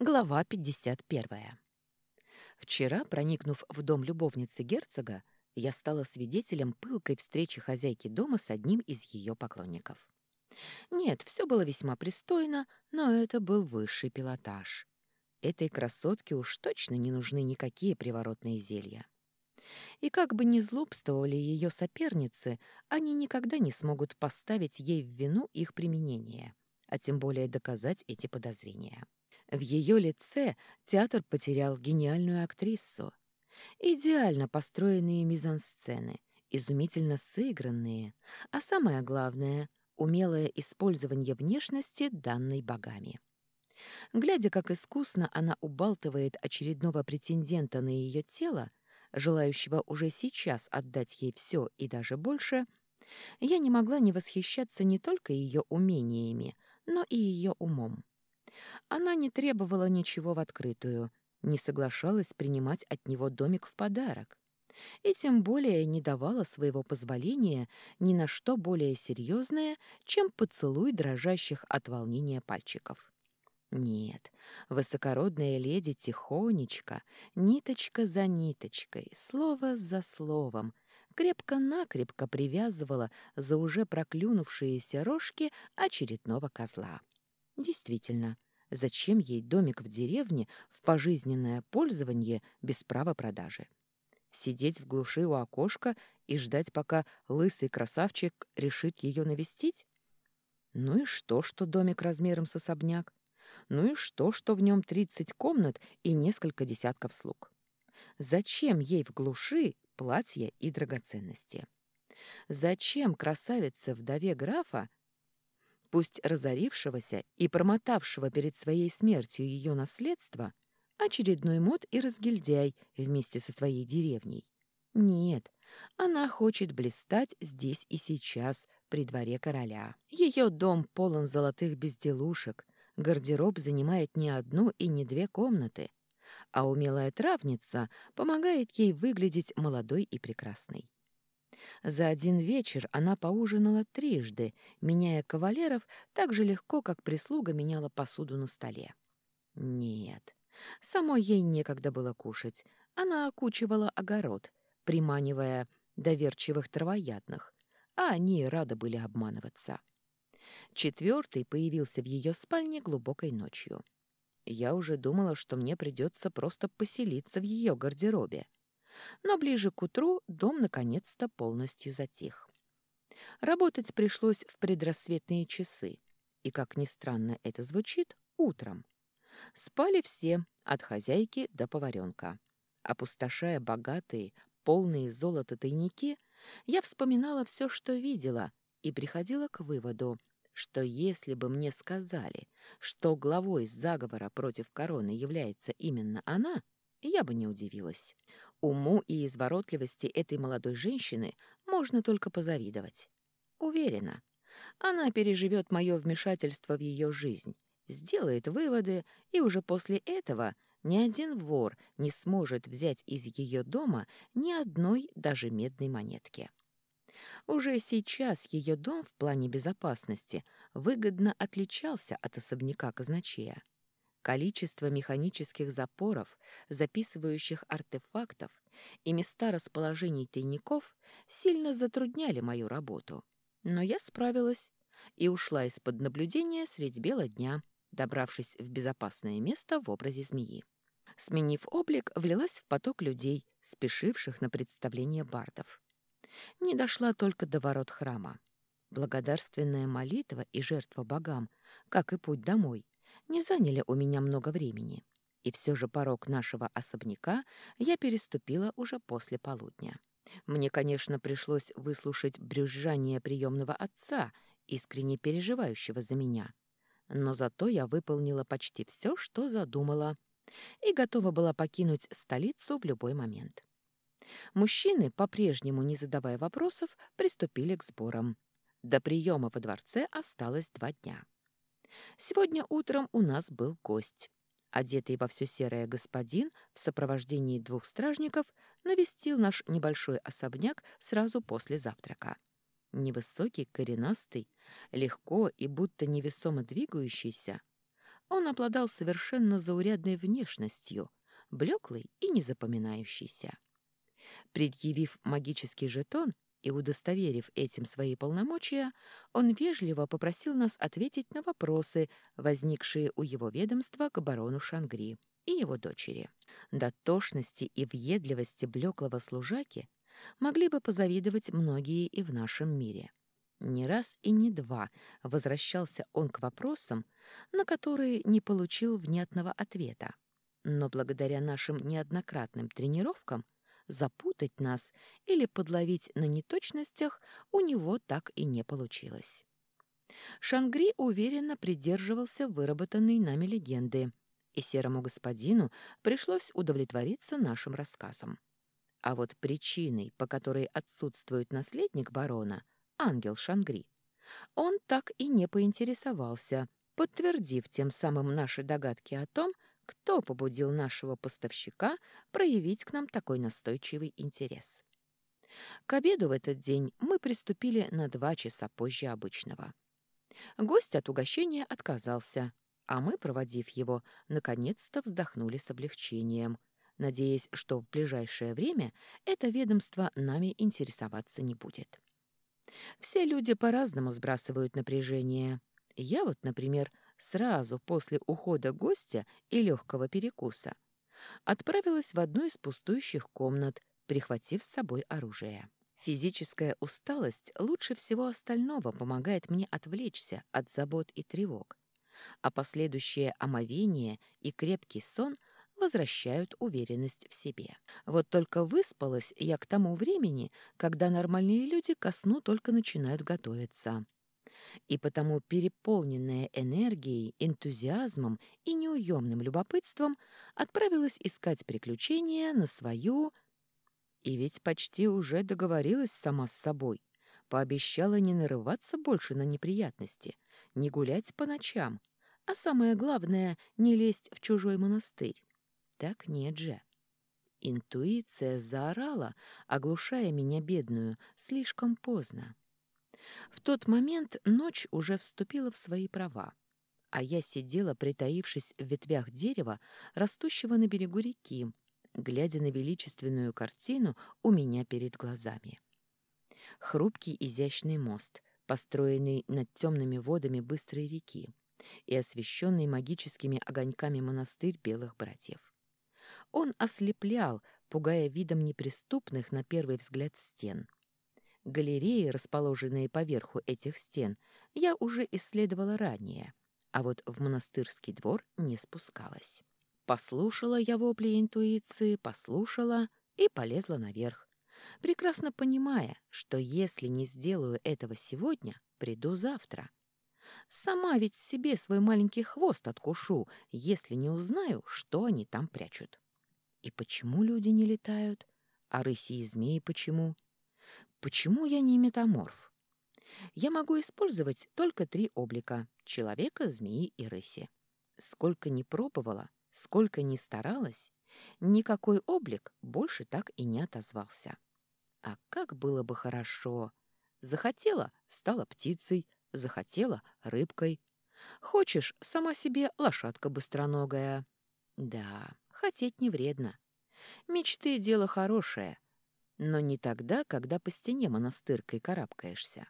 Глава 51. Вчера, проникнув в дом любовницы герцога, я стала свидетелем пылкой встречи хозяйки дома с одним из ее поклонников. Нет, все было весьма пристойно, но это был высший пилотаж. Этой красотке уж точно не нужны никакие приворотные зелья. И как бы ни злобствовали ее соперницы, они никогда не смогут поставить ей в вину их применение, а тем более доказать эти подозрения. В ее лице театр потерял гениальную актрису. Идеально построенные мизансцены, изумительно сыгранные, а самое главное — умелое использование внешности данной богами. Глядя, как искусно она убалтывает очередного претендента на ее тело, желающего уже сейчас отдать ей все и даже больше, я не могла не восхищаться не только ее умениями, но и ее умом. Она не требовала ничего в открытую, не соглашалась принимать от него домик в подарок и тем более не давала своего позволения ни на что более серьезное, чем поцелуй дрожащих от волнения пальчиков. Нет, высокородная леди тихонечко, ниточка за ниточкой, слово за словом, крепко-накрепко привязывала за уже проклюнувшиеся рожки очередного козла. Действительно, зачем ей домик в деревне в пожизненное пользование без права продажи? Сидеть в глуши у окошка и ждать, пока лысый красавчик решит ее навестить? Ну и что, что домик размером с особняк? Ну и что, что в нем тридцать комнат и несколько десятков слуг? Зачем ей в глуши платье и драгоценности? Зачем красавице-вдове графа пусть разорившегося и промотавшего перед своей смертью ее наследство, очередной мод и разгильдяй вместе со своей деревней. Нет, она хочет блистать здесь и сейчас, при дворе короля. Ее дом полон золотых безделушек, гардероб занимает не одну и не две комнаты, а умелая травница помогает ей выглядеть молодой и прекрасной. За один вечер она поужинала трижды, меняя кавалеров так же легко, как прислуга меняла посуду на столе. Нет, самой ей некогда было кушать. Она окучивала огород, приманивая доверчивых травоядных, а они рады были обманываться. Четвертый появился в ее спальне глубокой ночью. Я уже думала, что мне придется просто поселиться в ее гардеробе но ближе к утру дом наконец-то полностью затих. Работать пришлось в предрассветные часы, и, как ни странно это звучит, утром. Спали все, от хозяйки до поваренка. Опустошая богатые, полные золота тайники, я вспоминала все, что видела, и приходила к выводу, что если бы мне сказали, что главой заговора против короны является именно она, я бы не удивилась. Уму и изворотливости этой молодой женщины можно только позавидовать. Уверена, она переживет мое вмешательство в ее жизнь, сделает выводы, и уже после этого ни один вор не сможет взять из ее дома ни одной даже медной монетки. Уже сейчас ее дом в плане безопасности выгодно отличался от особняка казначея. Количество механических запоров, записывающих артефактов и места расположений тайников сильно затрудняли мою работу. Но я справилась и ушла из-под наблюдения средь бела дня, добравшись в безопасное место в образе змеи. Сменив облик, влилась в поток людей, спешивших на представление бардов. Не дошла только до ворот храма. Благодарственная молитва и жертва богам, как и путь домой, не заняли у меня много времени, и все же порог нашего особняка я переступила уже после полудня. Мне, конечно, пришлось выслушать брюзжание приемного отца, искренне переживающего за меня, но зато я выполнила почти все, что задумала, и готова была покинуть столицу в любой момент. Мужчины, по-прежнему не задавая вопросов, приступили к сборам. До приема во дворце осталось два дня. Сегодня утром у нас был гость. Одетый во все серое господин в сопровождении двух стражников навестил наш небольшой особняк сразу после завтрака. Невысокий, коренастый, легко и будто невесомо двигающийся, Он обладал совершенно заурядной внешностью, блеклый и незапоминающийся. Предъявив магический жетон и удостоверив этим свои полномочия, он вежливо попросил нас ответить на вопросы, возникшие у его ведомства к барону Шангри и его дочери. Дотошности и въедливости блеклого служаки могли бы позавидовать многие и в нашем мире. Не раз и не два возвращался он к вопросам, на которые не получил внятного ответа. Но благодаря нашим неоднократным тренировкам запутать нас или подловить на неточностях у него так и не получилось. Шангри уверенно придерживался выработанной нами легенды, и серому господину пришлось удовлетвориться нашим рассказом. А вот причиной, по которой отсутствует наследник барона, ангел Шангри, он так и не поинтересовался, подтвердив тем самым наши догадки о том, кто побудил нашего поставщика проявить к нам такой настойчивый интерес. К обеду в этот день мы приступили на два часа позже обычного. Гость от угощения отказался, а мы, проводив его, наконец-то вздохнули с облегчением, надеясь, что в ближайшее время это ведомство нами интересоваться не будет. Все люди по-разному сбрасывают напряжение. Я вот, например, сразу после ухода гостя и легкого перекуса отправилась в одну из пустующих комнат, прихватив с собой оружие. Физическая усталость лучше всего остального помогает мне отвлечься от забот и тревог, а последующее омовение и крепкий сон возвращают уверенность в себе. Вот только выспалась я к тому времени, когда нормальные люди ко сну только начинают готовиться и потому переполненная энергией, энтузиазмом и неуемным любопытством отправилась искать приключения на свою... И ведь почти уже договорилась сама с собой, пообещала не нарываться больше на неприятности, не гулять по ночам, а самое главное — не лезть в чужой монастырь. Так нет же. Интуиция заорала, оглушая меня бедную, слишком поздно. В тот момент ночь уже вступила в свои права, а я сидела, притаившись в ветвях дерева, растущего на берегу реки, глядя на величественную картину у меня перед глазами. Хрупкий изящный мост, построенный над темными водами быстрой реки и освещенный магическими огоньками монастырь белых братьев. Он ослеплял, пугая видом неприступных на первый взгляд стен — Галереи, расположенные поверху этих стен, я уже исследовала ранее, а вот в монастырский двор не спускалась. Послушала я вопли интуиции, послушала и полезла наверх, прекрасно понимая, что если не сделаю этого сегодня, приду завтра. Сама ведь себе свой маленький хвост откушу, если не узнаю, что они там прячут. И почему люди не летают? А рыси и змеи почему? Почему я не метаморф? Я могу использовать только три облика — человека, змеи и рыси. Сколько ни пробовала, сколько ни старалась, никакой облик больше так и не отозвался. А как было бы хорошо! Захотела — стала птицей, захотела — рыбкой. Хочешь — сама себе лошадка быстроногая. Да, хотеть не вредно. Мечты — дело хорошее — но не тогда, когда по стене монастыркой карабкаешься.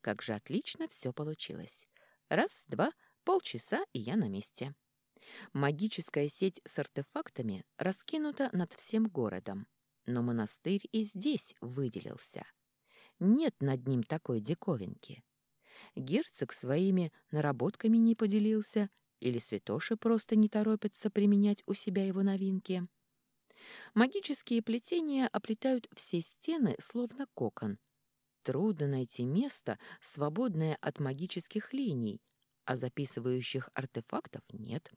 Как же отлично все получилось. Раз, два, полчаса, и я на месте. Магическая сеть с артефактами раскинута над всем городом, но монастырь и здесь выделился. Нет над ним такой диковинки. Герцог своими наработками не поделился, или святоши просто не торопятся применять у себя его новинки — Магические плетения оплетают все стены, словно кокон. Трудно найти место, свободное от магических линий, а записывающих артефактов нет.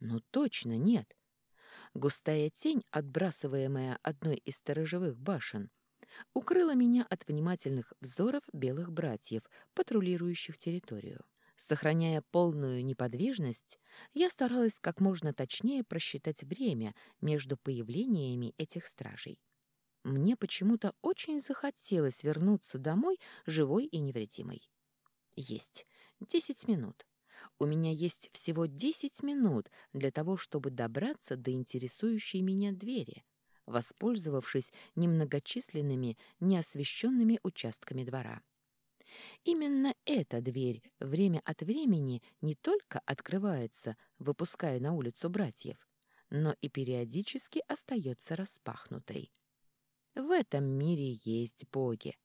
Ну точно нет. Густая тень, отбрасываемая одной из сторожевых башен, укрыла меня от внимательных взоров белых братьев, патрулирующих территорию. Сохраняя полную неподвижность, я старалась как можно точнее просчитать время между появлениями этих стражей. Мне почему-то очень захотелось вернуться домой живой и невредимой. Есть. Десять минут. У меня есть всего десять минут для того, чтобы добраться до интересующей меня двери, воспользовавшись немногочисленными неосвещенными участками двора. Именно эта дверь время от времени не только открывается, выпуская на улицу братьев, но и периодически остается распахнутой. В этом мире есть боги.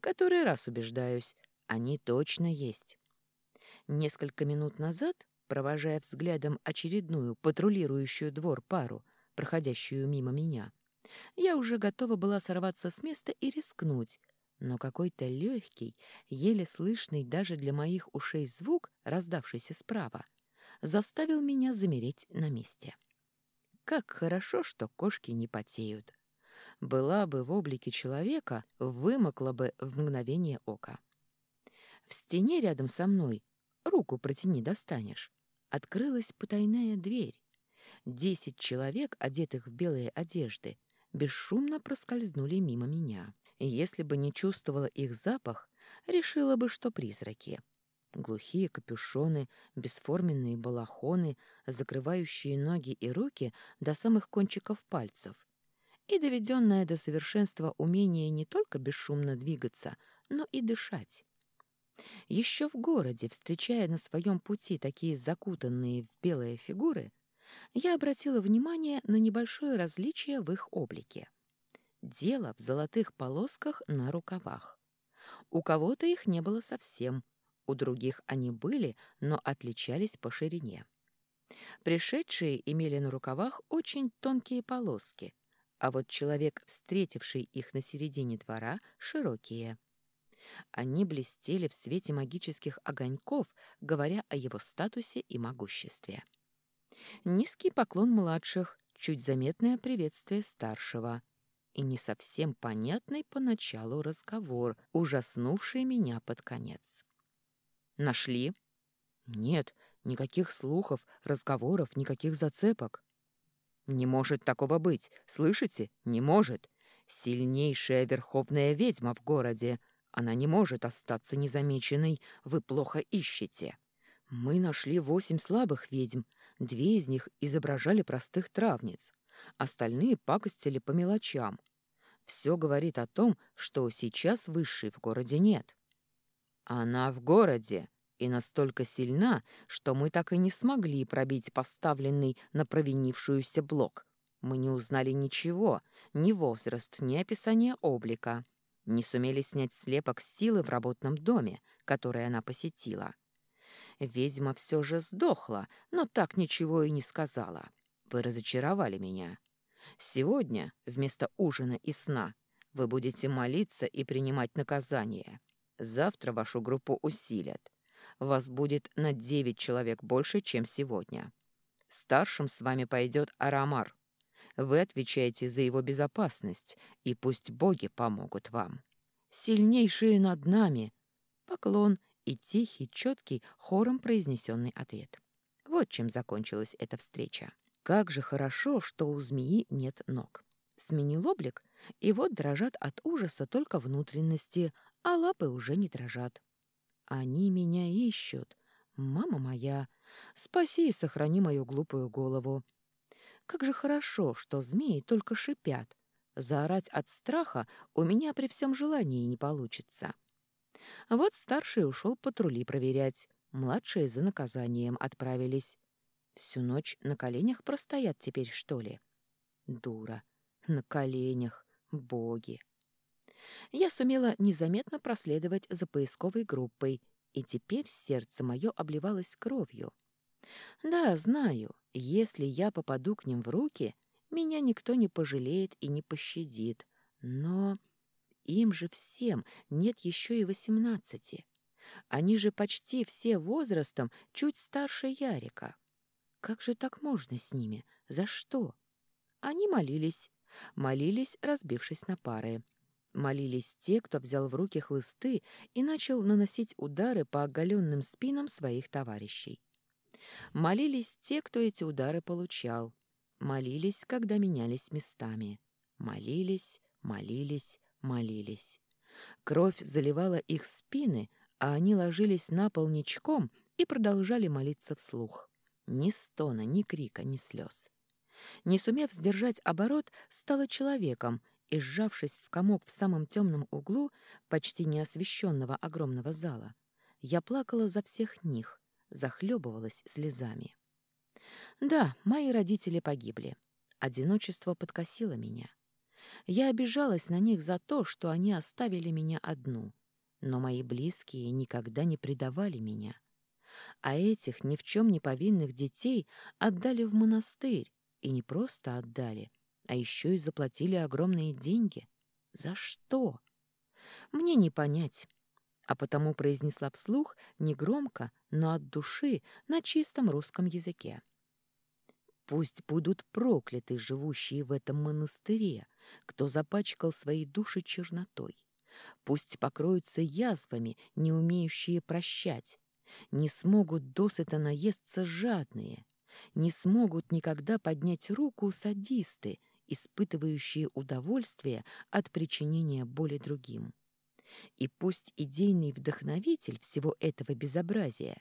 Который раз убеждаюсь, они точно есть. Несколько минут назад, провожая взглядом очередную патрулирующую двор пару, проходящую мимо меня, я уже готова была сорваться с места и рискнуть, но какой-то легкий, еле слышный даже для моих ушей звук, раздавшийся справа, заставил меня замереть на месте. Как хорошо, что кошки не потеют. Была бы в облике человека, вымокла бы в мгновение ока. В стене рядом со мной, руку протяни достанешь, открылась потайная дверь. Десять человек, одетых в белые одежды, бесшумно проскользнули мимо меня. Если бы не чувствовала их запах, решила бы, что призраки. Глухие капюшоны, бесформенные балахоны, закрывающие ноги и руки до самых кончиков пальцев. И доведенное до совершенства умение не только бесшумно двигаться, но и дышать. Еще в городе, встречая на своем пути такие закутанные в белые фигуры, я обратила внимание на небольшое различие в их облике. Дело в золотых полосках на рукавах. У кого-то их не было совсем, у других они были, но отличались по ширине. Пришедшие имели на рукавах очень тонкие полоски, а вот человек, встретивший их на середине двора, широкие. Они блестели в свете магических огоньков, говоря о его статусе и могуществе. Низкий поклон младших, чуть заметное приветствие старшего — и не совсем понятный поначалу разговор, ужаснувший меня под конец. «Нашли?» «Нет, никаких слухов, разговоров, никаких зацепок». «Не может такого быть, слышите? Не может. Сильнейшая верховная ведьма в городе. Она не может остаться незамеченной. Вы плохо ищете». «Мы нашли восемь слабых ведьм. Две из них изображали простых травниц. Остальные пакостили по мелочам. Все говорит о том, что сейчас высшей в городе нет. Она в городе и настолько сильна, что мы так и не смогли пробить поставленный на провинившуюся блок. Мы не узнали ничего, ни возраст, ни описание облика. Не сумели снять слепок силы в работном доме, который она посетила. Ведьма все же сдохла, но так ничего и не сказала. Вы разочаровали меня. Сегодня, вместо ужина и сна, вы будете молиться и принимать наказание. Завтра вашу группу усилят. Вас будет на девять человек больше, чем сегодня. Старшим с вами пойдет Арамар. Вы отвечаете за его безопасность, и пусть боги помогут вам. Сильнейшие над нами. Поклон и тихий, четкий, хором произнесенный ответ. Вот чем закончилась эта встреча. Как же хорошо, что у змеи нет ног. Сменил облик, и вот дрожат от ужаса только внутренности, а лапы уже не дрожат. Они меня ищут. Мама моя, спаси и сохрани мою глупую голову. Как же хорошо, что змеи только шипят. Заорать от страха у меня при всем желании не получится. Вот старший ушел патрули проверять, младшие за наказанием отправились. Всю ночь на коленях простоят теперь, что ли? Дура. На коленях. Боги. Я сумела незаметно проследовать за поисковой группой, и теперь сердце мое обливалось кровью. Да, знаю, если я попаду к ним в руки, меня никто не пожалеет и не пощадит. Но им же всем нет еще и восемнадцати. Они же почти все возрастом чуть старше Ярика. Как же так можно с ними? За что? Они молились. Молились, разбившись на пары. Молились те, кто взял в руки хлысты и начал наносить удары по оголенным спинам своих товарищей. Молились те, кто эти удары получал. Молились, когда менялись местами. Молились, молились, молились. Кровь заливала их спины, а они ложились на пол ничком и продолжали молиться вслух. Ни стона, ни крика, ни слез. Не сумев сдержать оборот, стала человеком и, сжавшись в комок в самом темном углу почти неосвещенного огромного зала, я плакала за всех них, захлебывалась слезами. Да, мои родители погибли. Одиночество подкосило меня. Я обижалась на них за то, что они оставили меня одну, но мои близкие никогда не предавали меня. А этих ни в чем не повинных детей отдали в монастырь, и не просто отдали, а еще и заплатили огромные деньги. За что? Мне не понять. А потому произнесла вслух негромко, но от души на чистом русском языке. Пусть будут прокляты живущие в этом монастыре, кто запачкал свои души чернотой. Пусть покроются язвами, не умеющие прощать. Не смогут досыта наесться жадные. Не смогут никогда поднять руку садисты, испытывающие удовольствие от причинения боли другим. И пусть идейный вдохновитель всего этого безобразия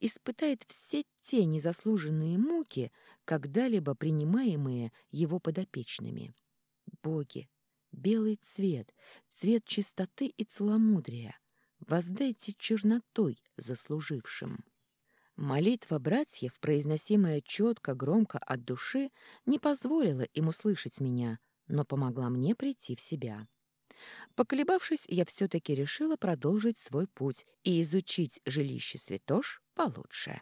испытает все те незаслуженные муки, когда-либо принимаемые его подопечными. Боги, белый цвет, цвет чистоты и целомудрия, воздайте чернотой заслужившим. Молитва братьев, произносимая четко, громко от души, не позволила им услышать меня, но помогла мне прийти в себя. Поколебавшись, я все-таки решила продолжить свой путь и изучить жилище святош получше.